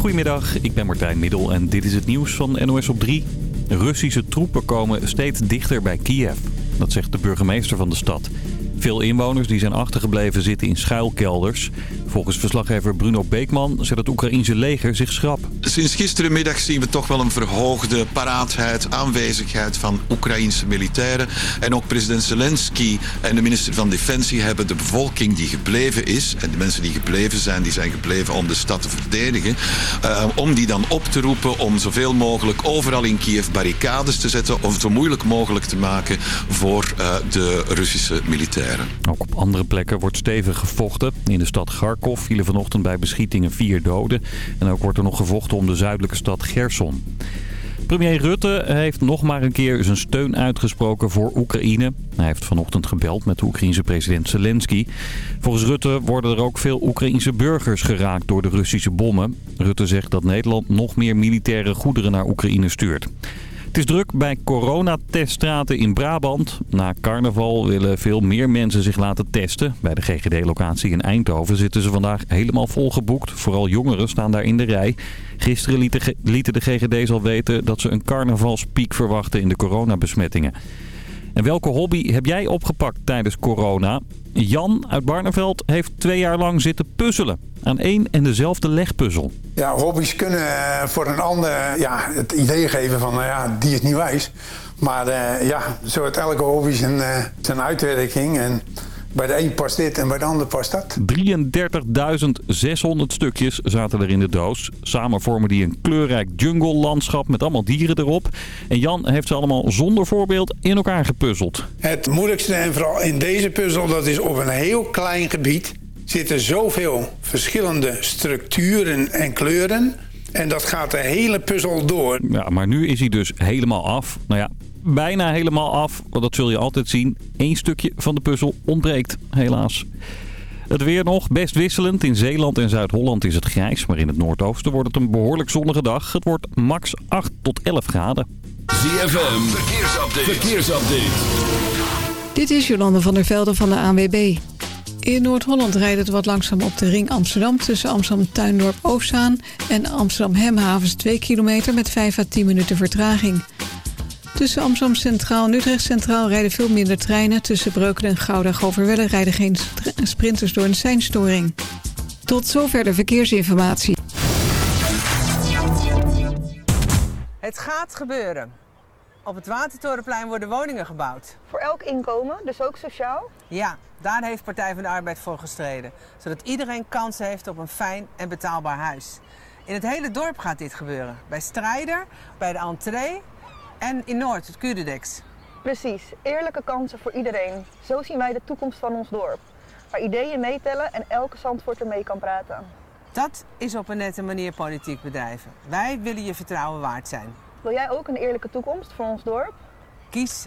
Goedemiddag, ik ben Martijn Middel en dit is het nieuws van NOS op 3. Russische troepen komen steeds dichter bij Kiev. Dat zegt de burgemeester van de stad. Veel inwoners die zijn achtergebleven zitten in schuilkelders. Volgens verslaggever Bruno Beekman zet het Oekraïense leger zich schrap. Sinds gisterenmiddag zien we toch wel een verhoogde paraatheid, aanwezigheid van Oekraïense militairen. En ook president Zelensky en de minister van Defensie hebben de bevolking die gebleven is, en de mensen die gebleven zijn, die zijn gebleven om de stad te verdedigen, uh, om die dan op te roepen om zoveel mogelijk overal in Kiev barricades te zetten om het zo moeilijk mogelijk te maken voor uh, de Russische militairen. Ook op andere plekken wordt stevig gevochten. In de stad Kharkov vielen vanochtend bij beschietingen vier doden. En ook wordt er nog gevochten om de zuidelijke stad Gerson. Premier Rutte heeft nog maar een keer zijn steun uitgesproken voor Oekraïne. Hij heeft vanochtend gebeld met de Oekraïense president Zelensky. Volgens Rutte worden er ook veel Oekraïense burgers geraakt door de Russische bommen. Rutte zegt dat Nederland nog meer militaire goederen naar Oekraïne stuurt. Het is druk bij coronateststraten in Brabant. Na carnaval willen veel meer mensen zich laten testen. Bij de GGD-locatie in Eindhoven zitten ze vandaag helemaal volgeboekt. Vooral jongeren staan daar in de rij. Gisteren lieten de GGD's al weten dat ze een carnavalspiek verwachten in de coronabesmettingen. En welke hobby heb jij opgepakt tijdens corona? Jan uit Barneveld heeft twee jaar lang zitten puzzelen aan één en dezelfde legpuzzel. Ja, hobby's kunnen eh, voor een ander ja, het idee geven van, nou ja, die is niet wijs. Maar ja, zo heeft elke hobby zijn, zijn uitwerking. En bij de een past dit en bij de ander past dat. 33.600 stukjes zaten er in de doos. Samen vormen die een kleurrijk jungle-landschap met allemaal dieren erop. En Jan heeft ze allemaal zonder voorbeeld in elkaar gepuzzeld. Het moeilijkste en vooral in deze puzzel, dat is op een heel klein gebied... zitten zoveel verschillende structuren en kleuren... En dat gaat de hele puzzel door. Ja, maar nu is hij dus helemaal af. Nou ja, bijna helemaal af. Want dat zul je altijd zien. Eén stukje van de puzzel ontbreekt, helaas. Het weer nog, best wisselend. In Zeeland en Zuid-Holland is het grijs, maar in het noordoosten wordt het een behoorlijk zonnige dag. Het wordt max 8 tot 11 graden. ZFM, verkeersupdate. verkeersupdate. Dit is Jolande van der Velden van de ANWB. In Noord-Holland rijdt het wat langzaam op de ring Amsterdam... tussen Amsterdam-Tuindorp-Oostzaan en Amsterdam-Hemhavens 2 kilometer... met 5 à 10 minuten vertraging. Tussen Amsterdam Centraal en Utrecht Centraal rijden veel minder treinen. Tussen Breukelen en Gouda-Goverwelle rijden geen sprinters door een seinstoring. Tot zover de verkeersinformatie. Het gaat gebeuren. Op het Watertorenplein worden woningen gebouwd. Voor elk inkomen, dus ook sociaal? Ja, daar heeft Partij van de Arbeid voor gestreden. Zodat iedereen kans heeft op een fijn en betaalbaar huis. In het hele dorp gaat dit gebeuren. Bij Strijder, bij de entree en in Noord, het Curedex. Precies, eerlijke kansen voor iedereen. Zo zien wij de toekomst van ons dorp. Waar ideeën meetellen en elke Zandvoort mee kan praten. Dat is op een nette manier politiek bedrijven. Wij willen je vertrouwen waard zijn. Wil jij ook een eerlijke toekomst voor ons dorp? Kies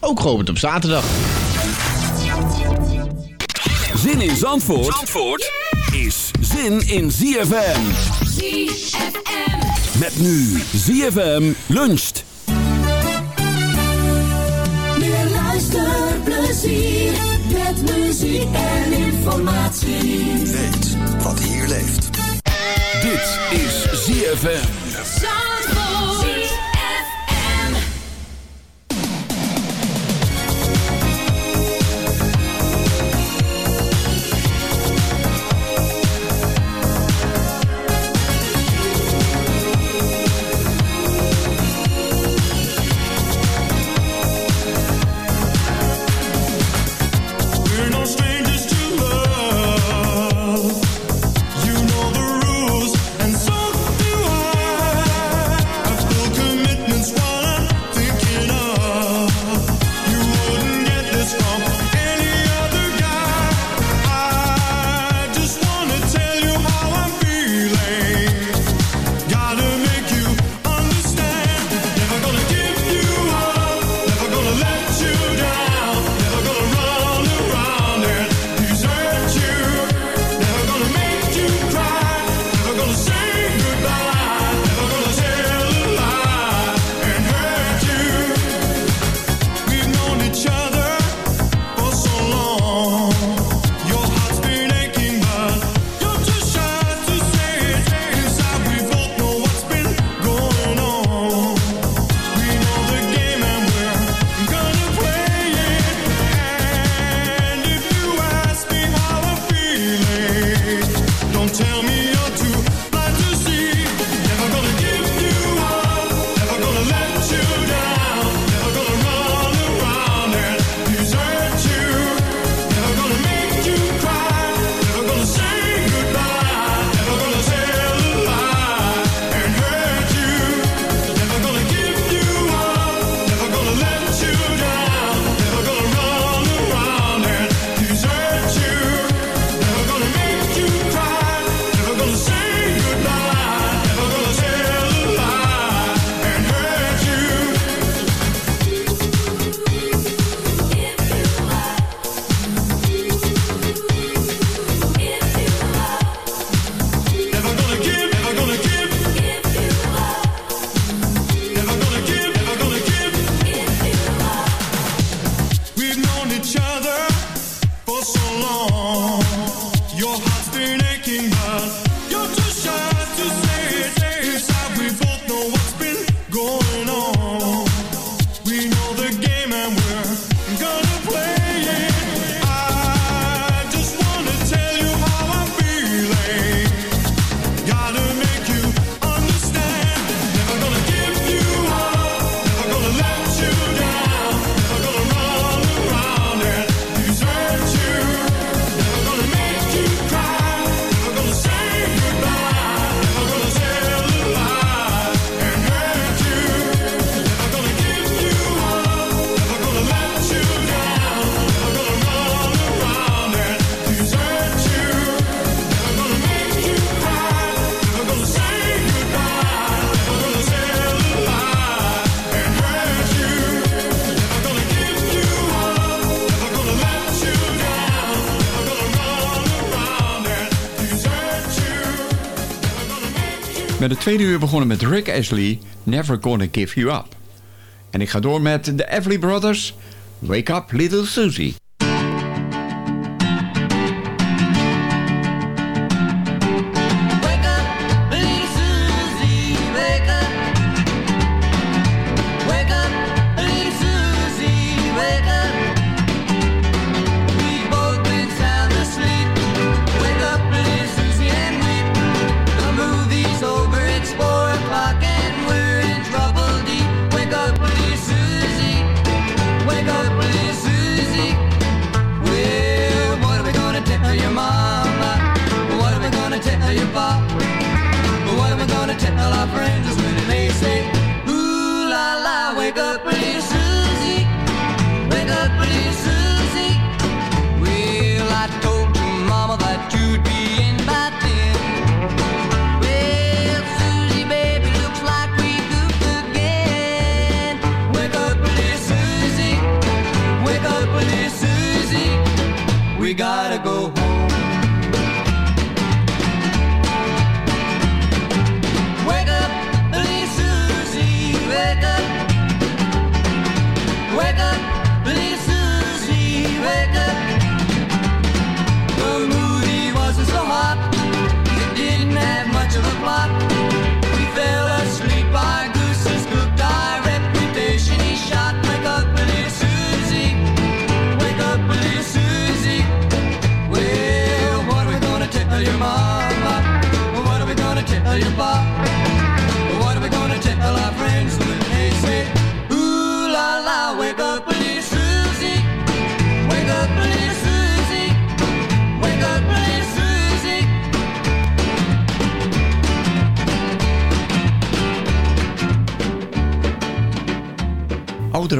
ook geopend op zaterdag. Zin in Zandvoort, Zandvoort is zin in ZFM. ZFM. Met nu ZFM luncht. Meer luisterplezier met muziek en informatie. Weet wat hier leeft. Dit is ZFM. Zandvoort. Met het tweede uur begonnen met Rick Ashley, Never Gonna Give You Up. En ik ga door met de Everly Brothers, Wake Up Little Susie.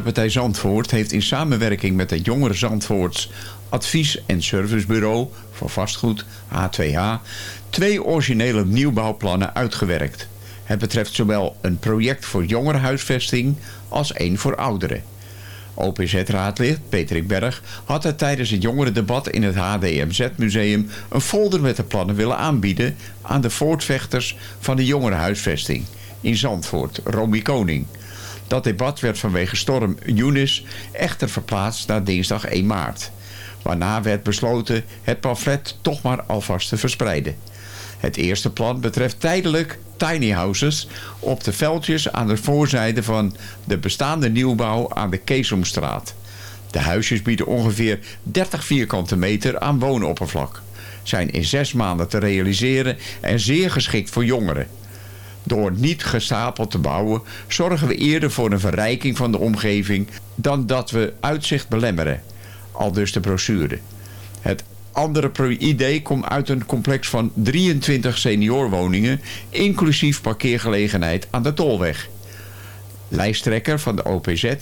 Ouderenpartij Zandvoort heeft in samenwerking met het Jongere Zandvoorts Advies- en Servicebureau voor Vastgoed, H2H, twee originele nieuwbouwplannen uitgewerkt. Het betreft zowel een project voor jongerenhuisvesting als één voor ouderen. OPZ-raadlid Patrick Berg had er tijdens het jongerendebat in het HDMZ-museum een folder met de plannen willen aanbieden aan de voortvechters van de jongerenhuisvesting in Zandvoort, Romy Koning. Dat debat werd vanwege storm Eunice echter verplaatst naar dinsdag 1 maart. Waarna werd besloten het pamflet toch maar alvast te verspreiden. Het eerste plan betreft tijdelijk tiny houses op de veldjes aan de voorzijde van de bestaande nieuwbouw aan de Keesomstraat. De huisjes bieden ongeveer 30 vierkante meter aan woonoppervlak. Zijn in zes maanden te realiseren en zeer geschikt voor jongeren. Door niet gestapeld te bouwen zorgen we eerder voor een verrijking van de omgeving dan dat we uitzicht belemmeren. Al dus de brochure. Het andere idee komt uit een complex van 23 seniorwoningen, inclusief parkeergelegenheid aan de Tolweg. Lijsttrekker van de OPZ,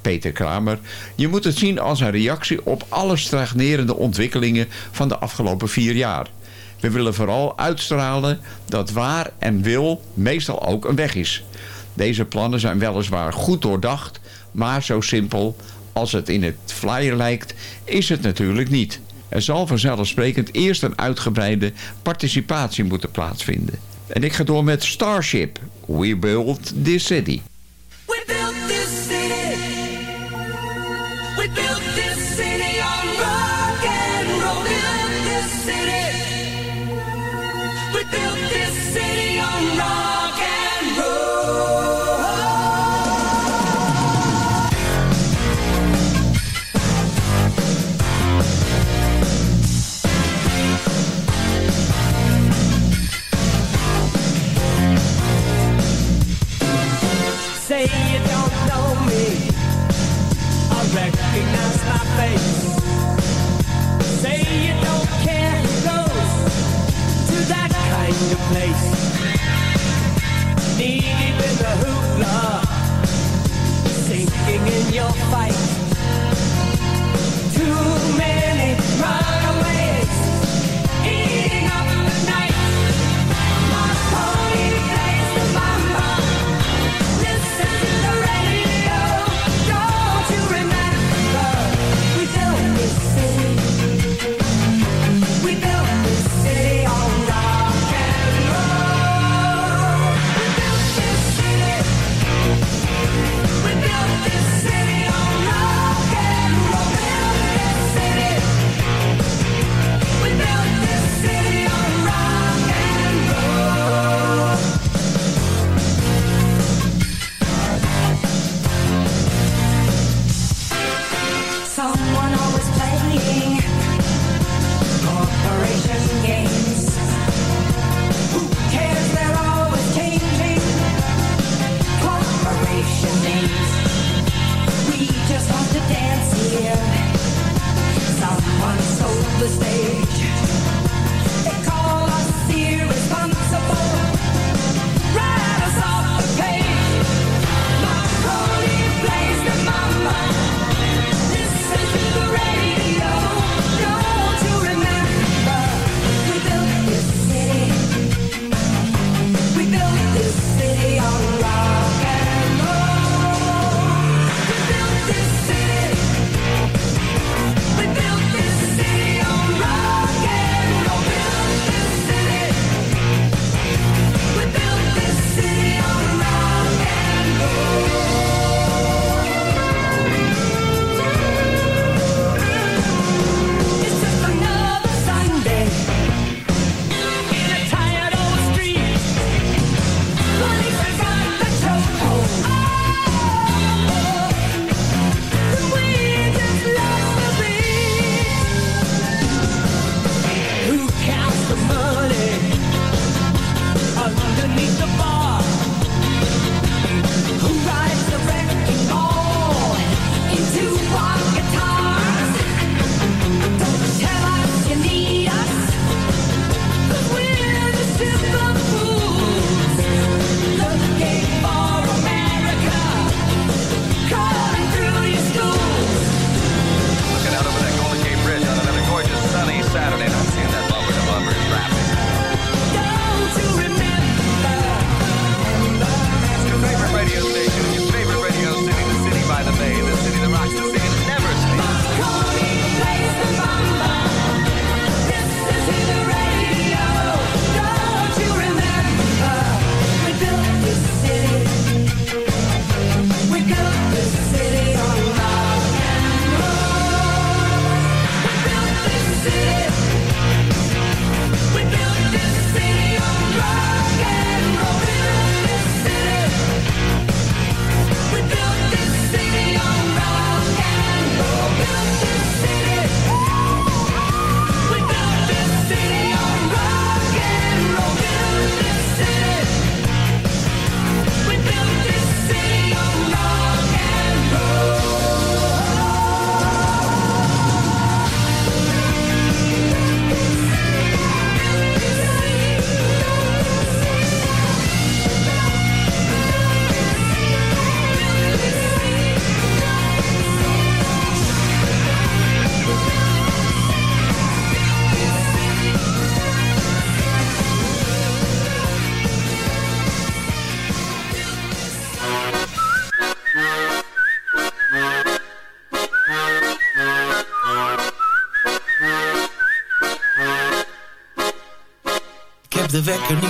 Peter Kramer, je moet het zien als een reactie op alle stagnerende ontwikkelingen van de afgelopen vier jaar. We willen vooral uitstralen dat waar en wil meestal ook een weg is. Deze plannen zijn weliswaar goed doordacht, maar zo simpel als het in het flyer lijkt, is het natuurlijk niet. Er zal vanzelfsprekend eerst een uitgebreide participatie moeten plaatsvinden. En ik ga door met Starship. We build this city. Place. Knee deep in the hoopla, sinking in your fight. Too many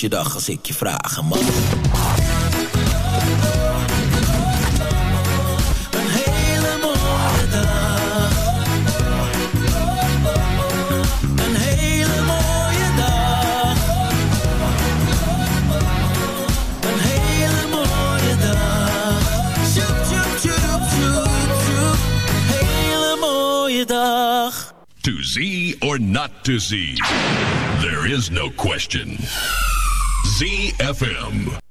je dag als ik je vragen mag? Een hele mooie dag. Een hele mooie dag. Een hele mooie dag. Tjoep. Hele mooie dag. To see or not to see. er is no question. ZFM.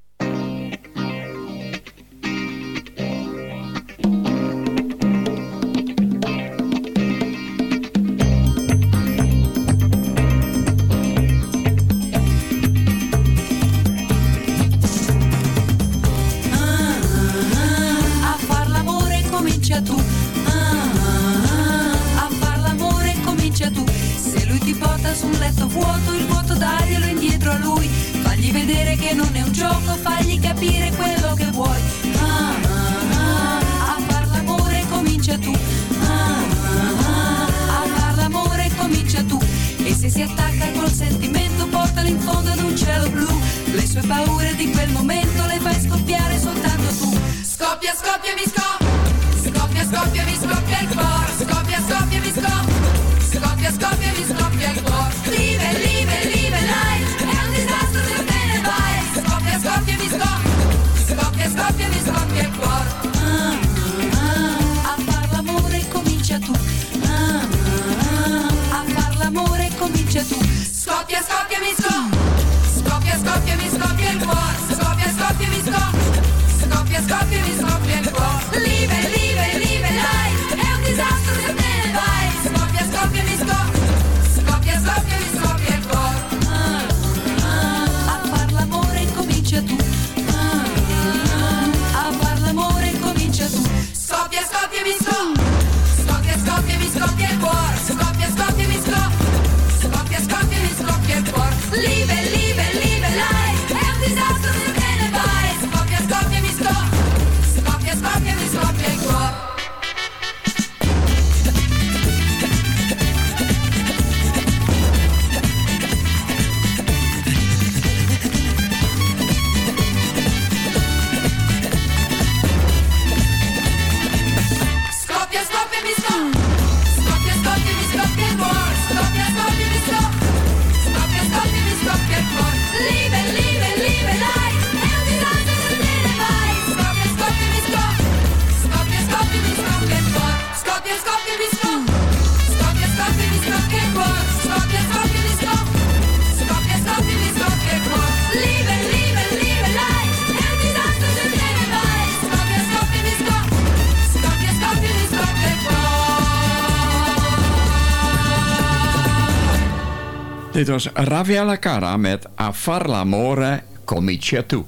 was la Cara met A far l'amore Comitia tu.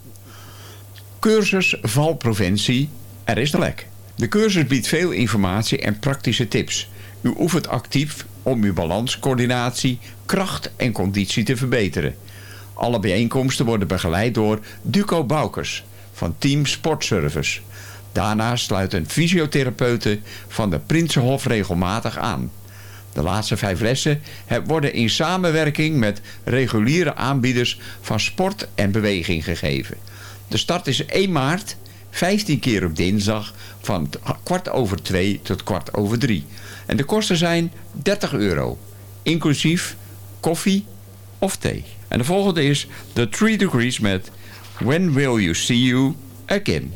Cursus Valprovincie er is de lek. De cursus biedt veel informatie en praktische tips. U oefent actief om uw balans, coördinatie, kracht en conditie te verbeteren. Alle bijeenkomsten worden begeleid door Duco Boukers van Team Sportservice. Daarna sluiten fysiotherapeuten van de Prinsenhof regelmatig aan. De laatste vijf lessen worden in samenwerking met reguliere aanbieders van sport en beweging gegeven. De start is 1 maart, 15 keer op dinsdag, van kwart over 2 tot kwart over 3. En de kosten zijn 30 euro, inclusief koffie of thee. En de volgende is The 3 Degrees met When Will You See You Again.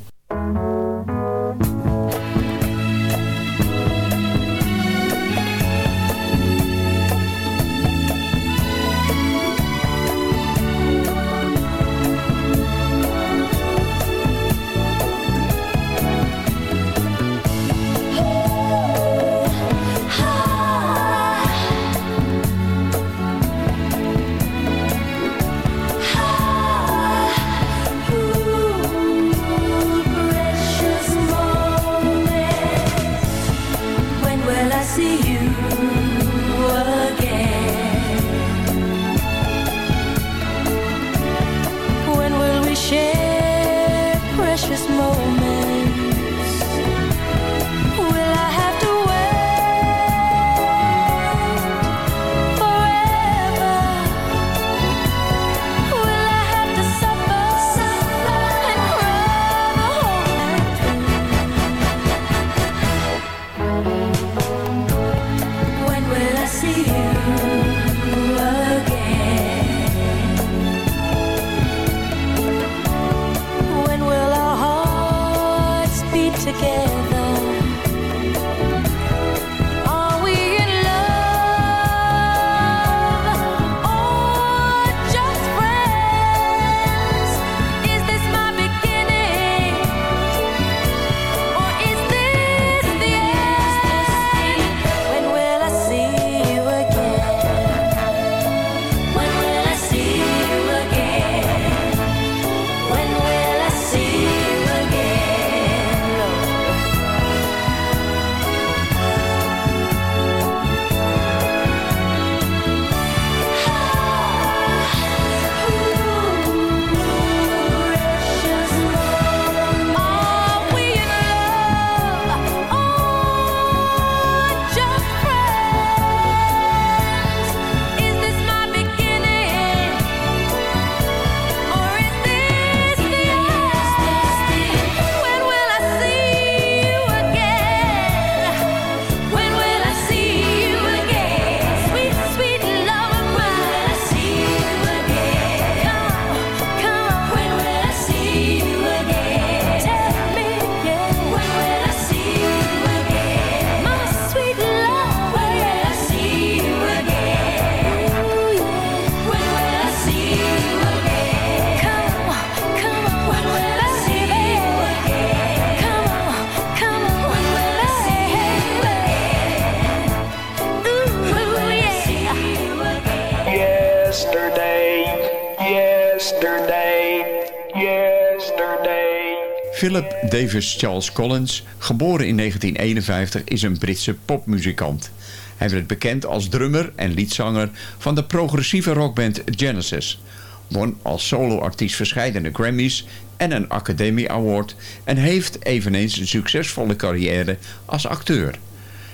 Davis Charles Collins, geboren in 1951, is een Britse popmuzikant. Hij werd bekend als drummer en liedzanger van de progressieve rockband Genesis. Won als soloartiest verscheidene Grammys en een Academy Award... en heeft eveneens een succesvolle carrière als acteur.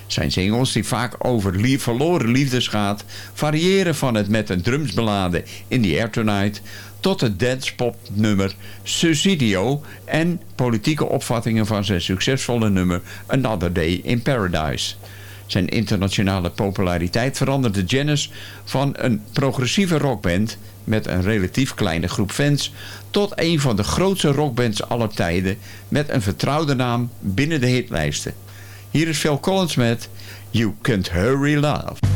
Zijn singles, die vaak over verloren liefdes gaat... variëren van het met een drums beladen In The Air Tonight tot het dancepopnummer Susidio en politieke opvattingen van zijn succesvolle nummer Another Day in Paradise. Zijn internationale populariteit veranderde Janis van een progressieve rockband met een relatief kleine groep fans tot een van de grootste rockbands aller tijden met een vertrouwde naam binnen de hitlijsten. Hier is Phil Collins met You Can't Hurry Love.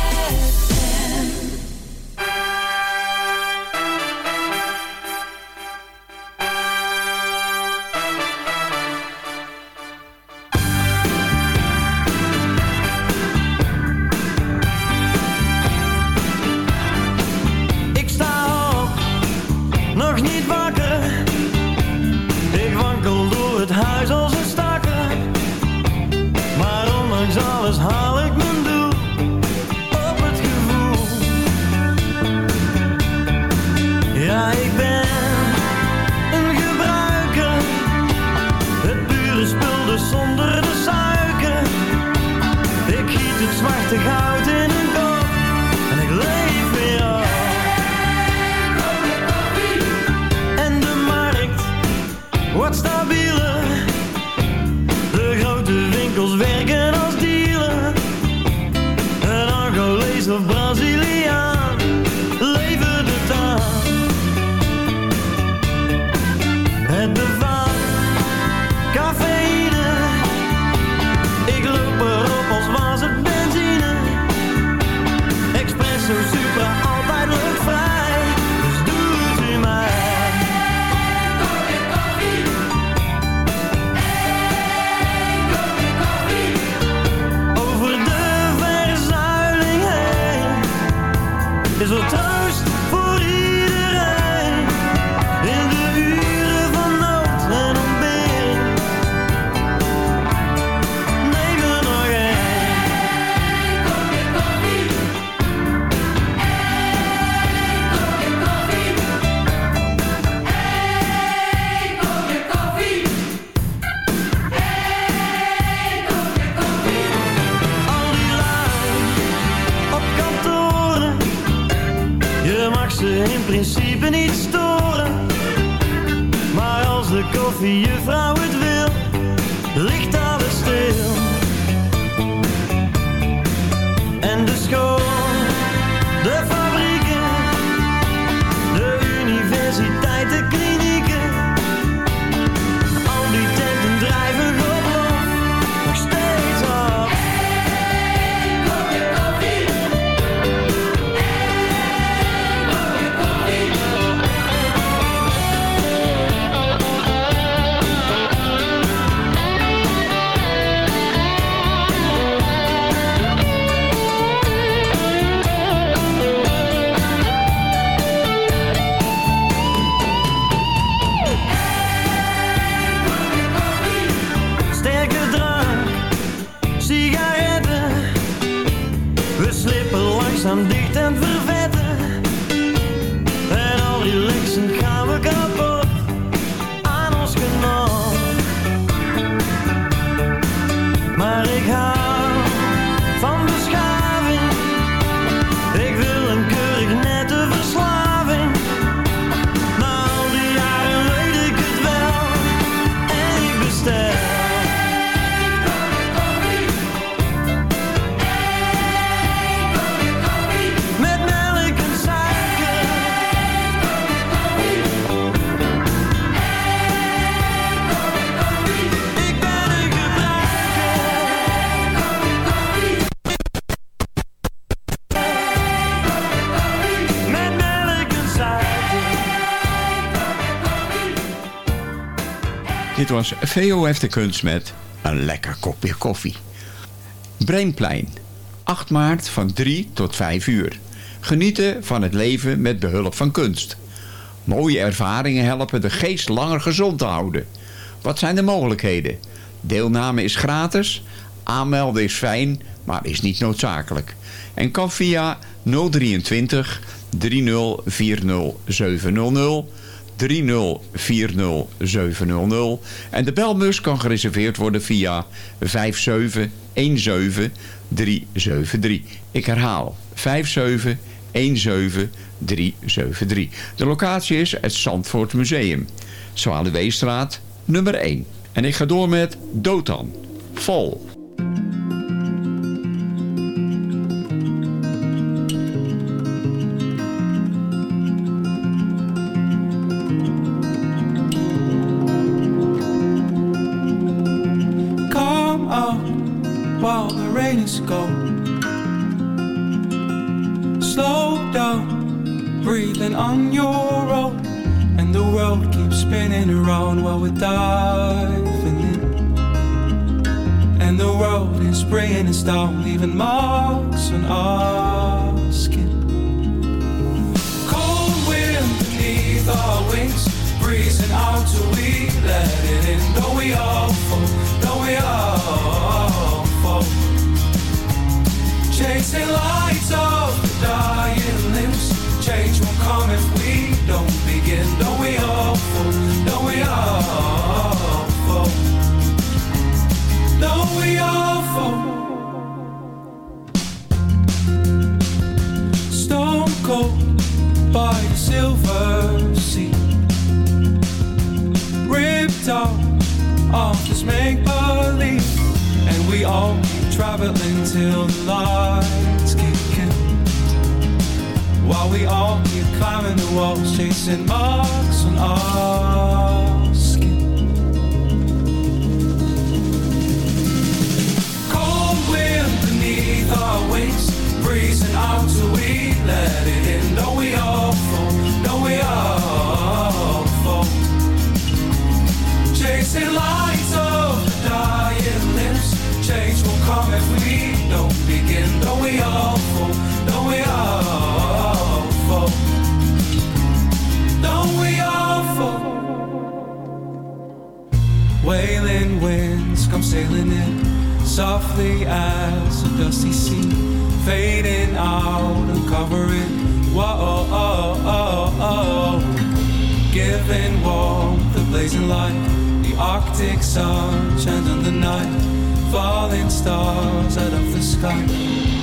of Brazilië. De koffiejuffrouw het langzaam Was VOF de Kunst met een lekker kopje koffie. Breinplein, 8 maart van 3 tot 5 uur. Genieten van het leven met behulp van kunst. Mooie ervaringen helpen de geest langer gezond te houden. Wat zijn de mogelijkheden? Deelname is gratis, aanmelden is fijn, maar is niet noodzakelijk. En kan via 023 3040 700 3040700. En de belmus kan gereserveerd worden via 5717373. Ik herhaal, 5717373. De locatie is het Zandvoort Museum. Zwaluweestraat, nummer 1. En ik ga door met Dotan. Vol. while rain is gone. Slow down, breathing on your own. And the world keeps spinning around while we're diving in. And the world is bringing us down, leaving marks on our skin. Cold wind beneath our wings, breezing out till we let it in. Don't we all makes it light. Traveling till the lights kick in. While we all keep climbing the walls, chasing marks on our skin. Cold wind beneath our wings, breezing out till we let it in. Don't we all fall? Don't we all fall? Chasing lights of the dying come if we don't begin? Don't we all fall? Don't we all fall? Don't we all fall? Wailing winds come sailing in, softly as a dusty sea, fading out and covering. Whoa, oh, oh, oh, giving warmth, the blazing light, the Arctic sun, chanting the night falling stars out of the sky.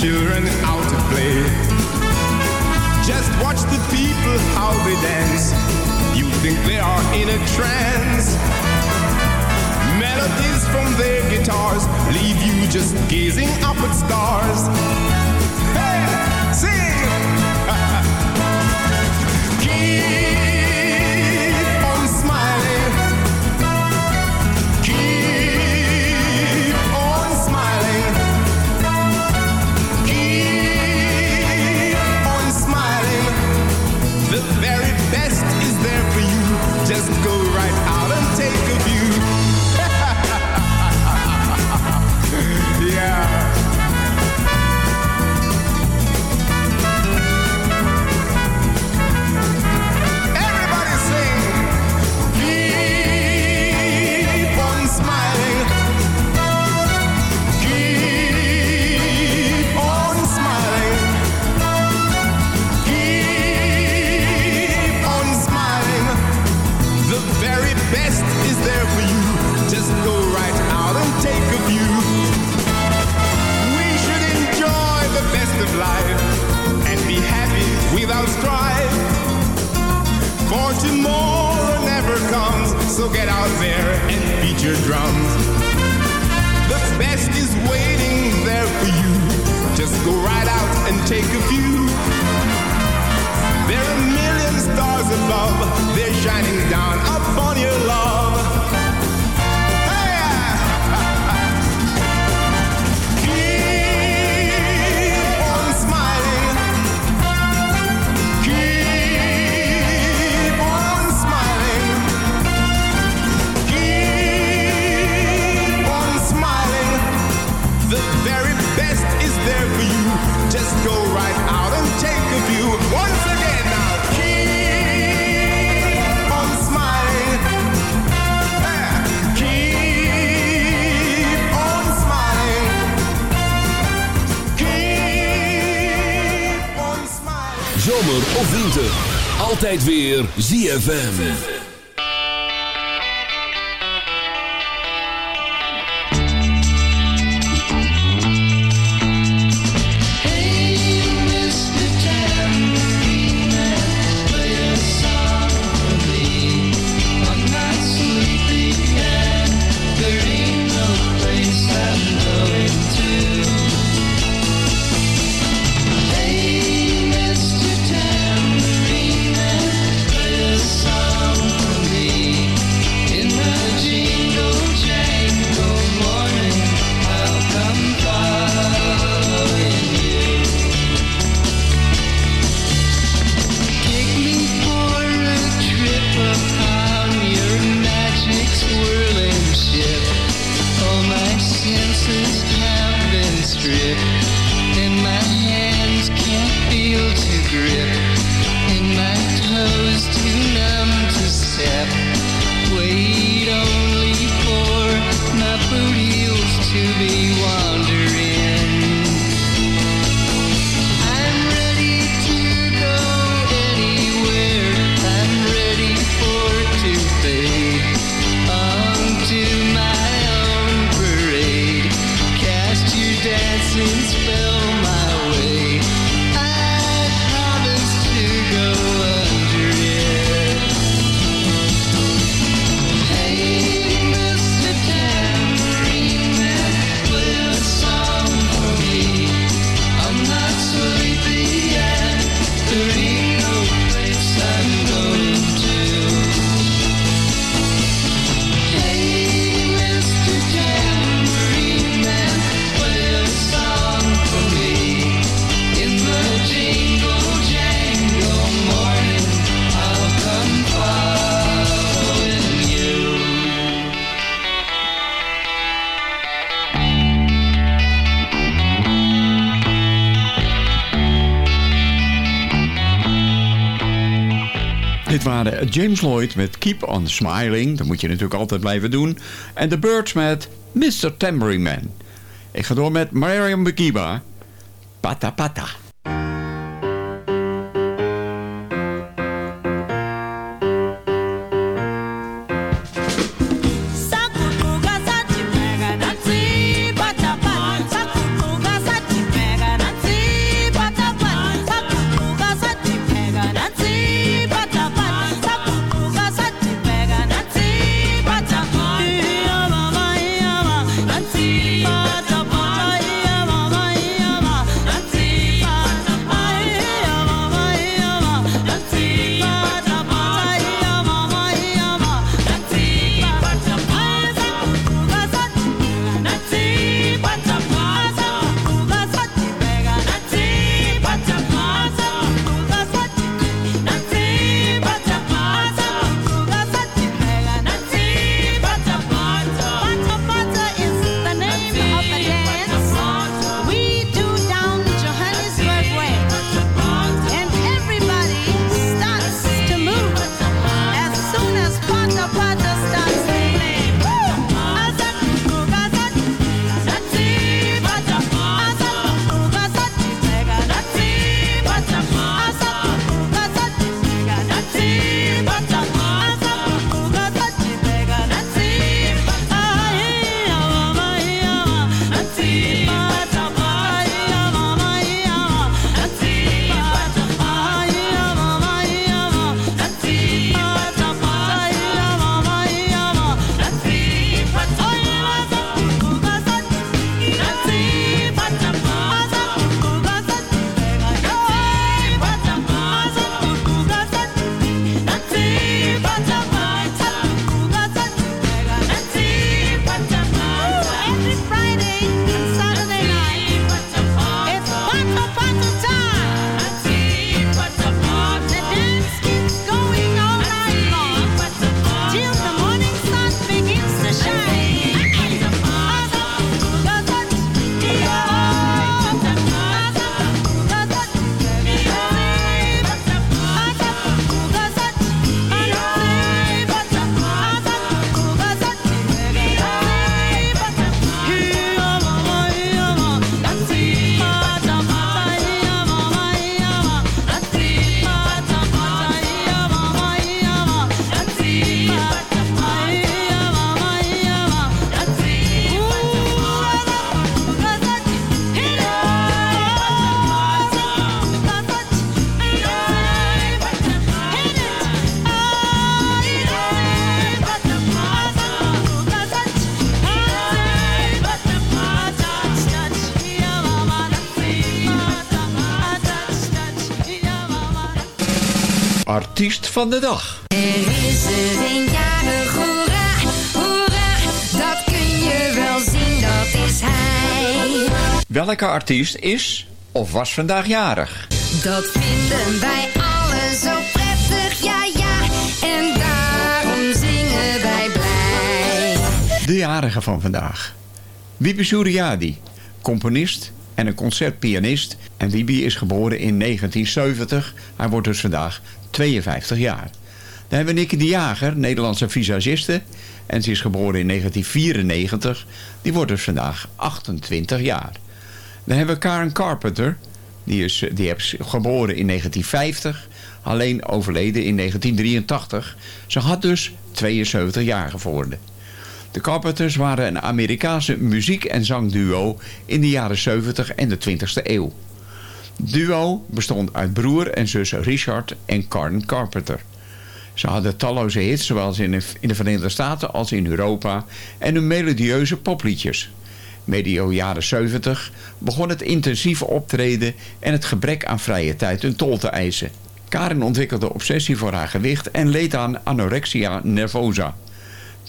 children out to play. Just watch the people how they dance. You think they are in a trance. Melodies from their guitars leave you just gazing up at stars. Hey, sing! for tomorrow never comes. So get out there and beat your drums. The best is waiting there for you. Just go right out and take a view. There are a million stars above. They're shining down upon you altijd weer ZFM. James Lloyd met Keep on Smiling. Dat moet je natuurlijk altijd blijven doen. En The Birds met Mr. Tambourine Man. Ik ga door met Mariam Bekiba. Pata Pata. Van de dag. Er is er een jarig, hoera, hoera, dat kun je wel zien, dat is hij. Welke artiest is of was vandaag jarig? Dat vinden wij allen zo prettig, ja ja, en daarom zingen wij blij. De jarige van vandaag. Wiebe Suriadi, componist en een concertpianist. En Wiebe is geboren in 1970. Hij wordt dus vandaag 52 jaar. Dan hebben we Nicky de Jager, Nederlandse visagiste. En ze is geboren in 1994. Die wordt dus vandaag 28 jaar. Dan hebben we Karen Carpenter. Die is, die is geboren in 1950. Alleen overleden in 1983. Ze had dus 72 jaar geworden. De Carpenters waren een Amerikaanse muziek- en zangduo in de jaren 70 en de 20e eeuw. Duo bestond uit broer en zus Richard en Karen Carpenter. Ze hadden talloze hits, zowel in de, in de Verenigde Staten als in Europa, en hun melodieuze popliedjes. Medio jaren 70 begon het intensieve optreden en het gebrek aan vrije tijd een tol te eisen. Karen ontwikkelde obsessie voor haar gewicht en leed aan anorexia nervosa.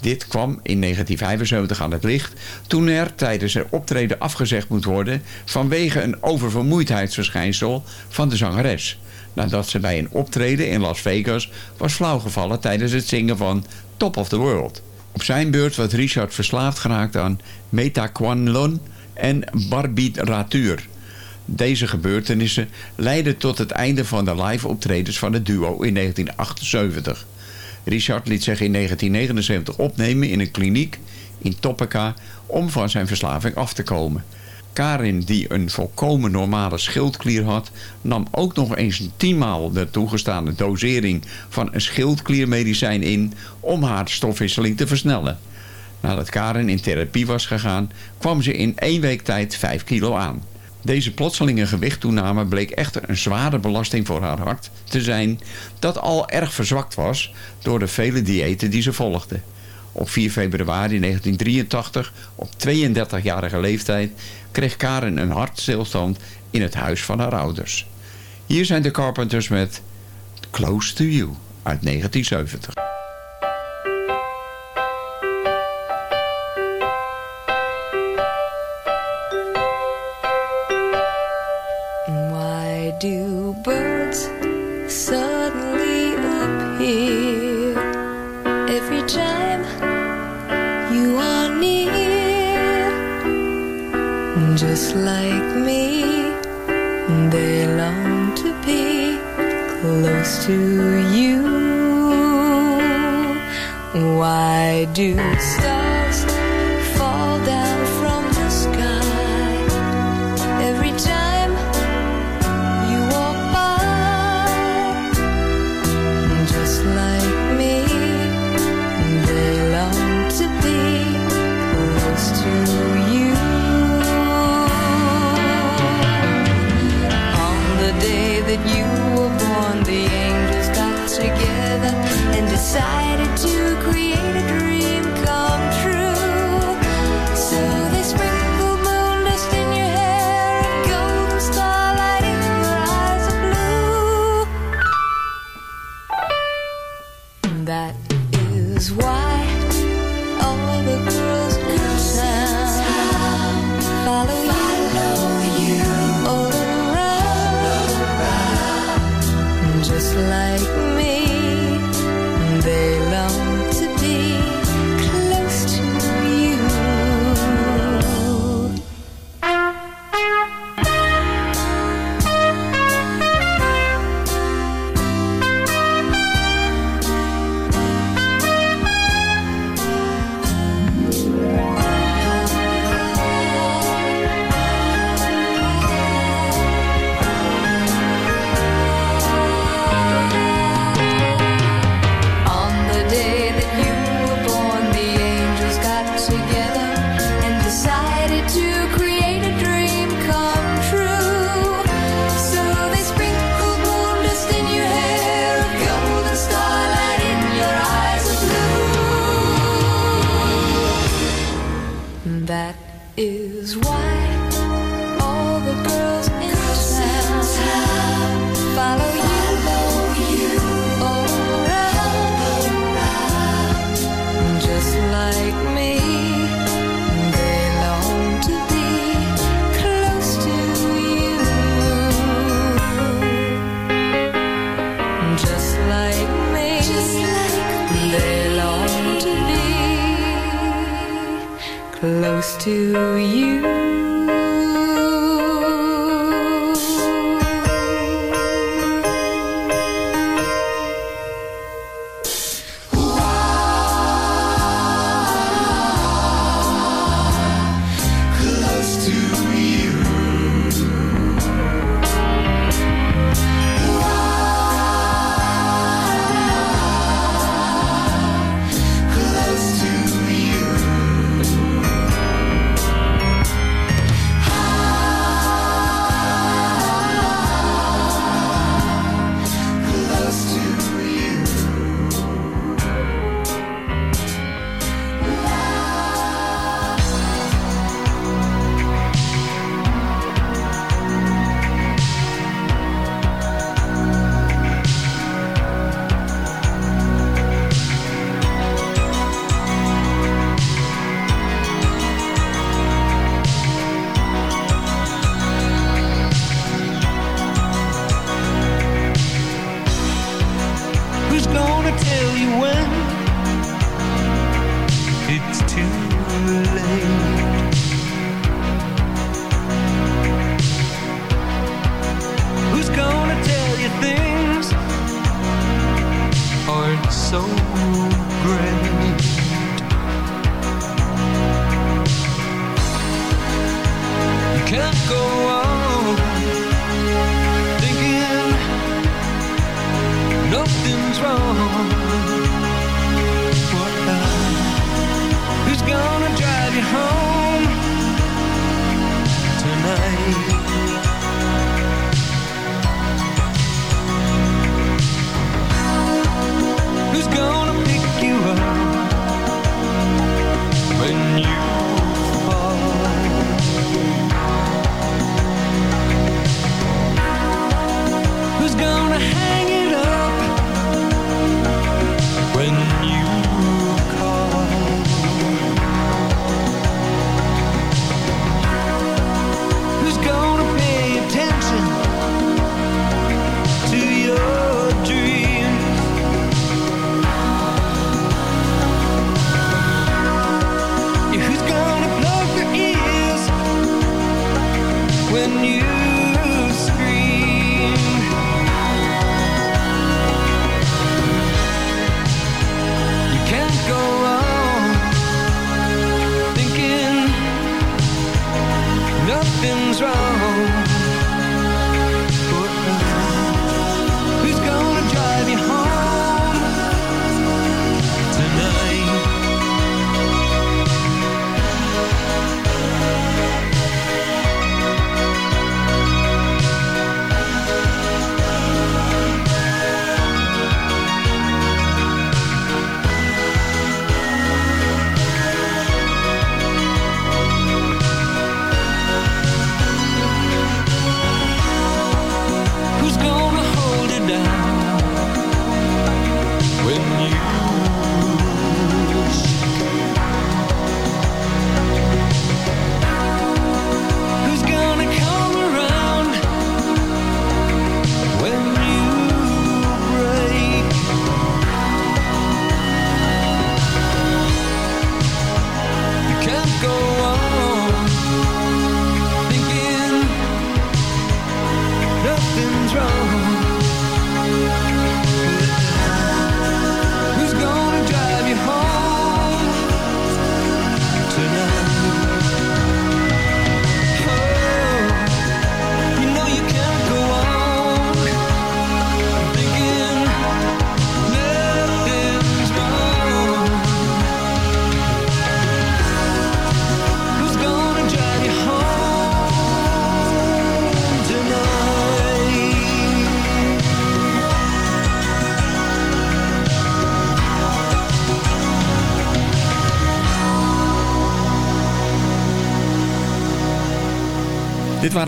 Dit kwam in 1975 aan het licht toen er tijdens het optreden afgezegd moet worden vanwege een oververmoeidheidsverschijnsel van de zangeres. Nadat ze bij een optreden in Las Vegas was flauwgevallen tijdens het zingen van Top of the World. Op zijn beurt werd Richard verslaafd geraakt aan metaquanolon en barbituratur. Deze gebeurtenissen leidden tot het einde van de live optredens van het duo in 1978. Richard liet zich in 1979 opnemen in een kliniek in Topeka om van zijn verslaving af te komen. Karin, die een volkomen normale schildklier had, nam ook nog eens een tienmaal de toegestane dosering van een schildkliermedicijn in om haar stofwisseling te versnellen. Nadat Karin in therapie was gegaan, kwam ze in één week tijd 5 kilo aan. Deze plotselinge gewichttoename bleek echter een zware belasting voor haar hart te zijn... dat al erg verzwakt was door de vele diëten die ze volgde. Op 4 februari 1983, op 32-jarige leeftijd... kreeg Karen een hartstilstand in het huis van haar ouders. Hier zijn de Carpenters met Close to You uit 1970. Like me, they long to be close to you. Why do stars gonna drive you home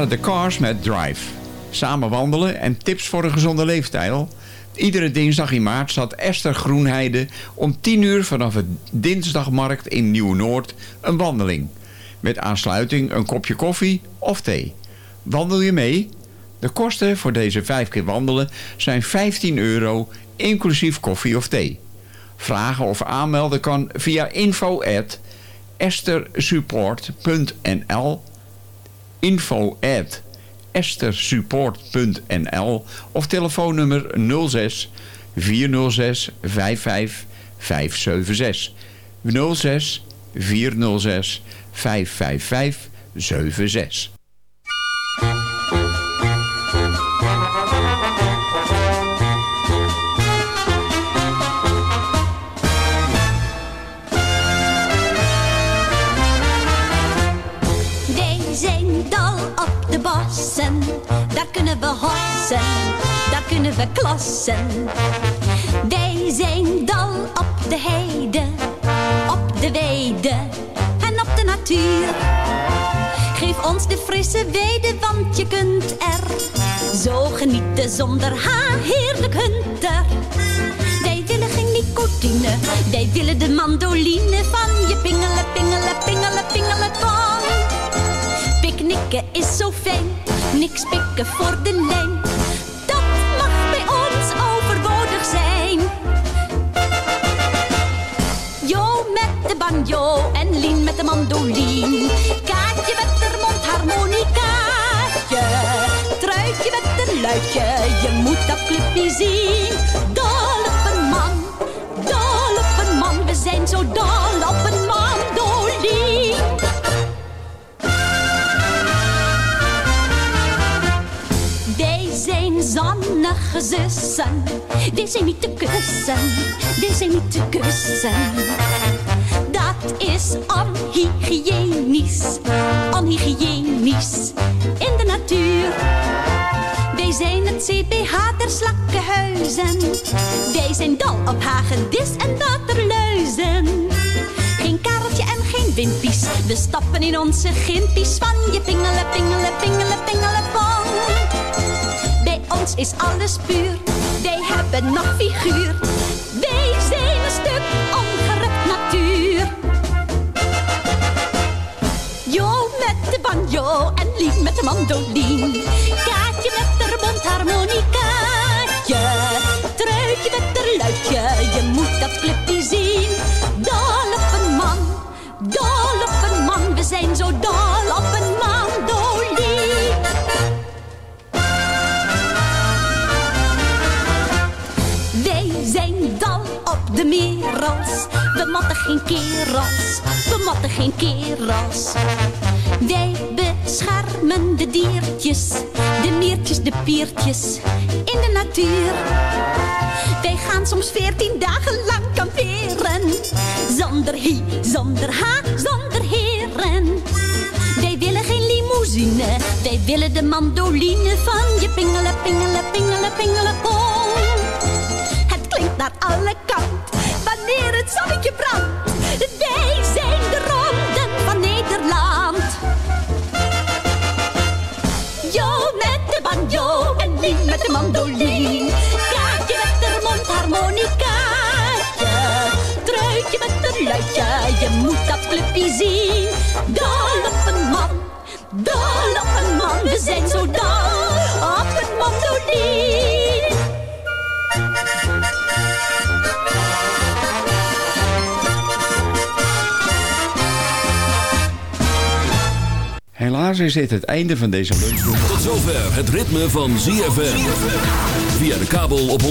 de Cars met Drive. Samen wandelen en tips voor een gezonde leefstijl. Iedere dinsdag in maart zat Esther Groenheide om 10 uur vanaf het dinsdagmarkt in Nieuw-Noord een wandeling. Met aansluiting een kopje koffie of thee. Wandel je mee? De kosten voor deze 5 keer wandelen zijn 15 euro, inclusief koffie of thee. Vragen of aanmelden kan via info at estersupport.nl info at estersupport.nl of telefoonnummer 06 406 55 576 06 406 555 76. Daar kunnen we klassen. Wij zijn dal op de heide, op de weide en op de natuur. Geef ons de frisse weide, want je kunt er zo genieten zonder haar heerlijk hunter. Wij willen geen nicotine, wij willen de mandoline van je pingelen, pingelen, pingelen, pingelen. Picknicken is zo fijn, niks pikken voor de lijn. mandoline. Kaatje met haar mondharmonicaatje. Truitje met een luikje. je moet dat clubje zien. Dol op een man, dol op een man. We zijn zo dol op een mandoline. zijn zonnige zussen. Dit zijn niet te kussen, Deze zijn niet te kussen. Is onhygiënisch, onhygiënisch in de natuur. Wij zijn het CPH der slakkenhuizen. Wij zijn dol op hagedis en waterluizen. Geen kareltje en geen wimpies. We stappen in onze gimpies van je pingelen, pingelen, pingelen, pingelen, pong. Bij ons is alles puur. Wij hebben nog figuur. Wij zijn mandolin. Kaatje met de mondharmonicaatje. Truitje met de luidje, je moet dat clubje zien. Dol op een man, dol op een man. We zijn zo dol op een mandolin. Wij zijn dal op de merels. We matten geen kerels, we matten geen kerels. Wij beschermen de diertjes, de meertjes, de piertjes in de natuur. Wij gaan soms veertien dagen lang kamperen. Zonder hi, zonder ha, zonder heren. Wij willen geen limousine, wij willen de mandoline van je pingelen, pingelen, pingelen, pingelen. Het klinkt naar alle kanten wanneer het zonnetje brandt. De mandoline. Kaatje met de mondharmonicaatje. Truitje met een luidje, je moet dat clubje zien. Dol op een man, dol op een man. We zijn zo dol op een mandoline. Helaas is dit het einde van deze lunchroom. Tot zover het ritme van ZFM. Via de kabel op 104.5.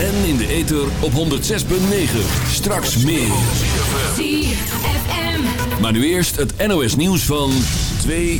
En in de ether op 106.9. Straks meer. ZFM. Maar nu eerst het NOS nieuws van 2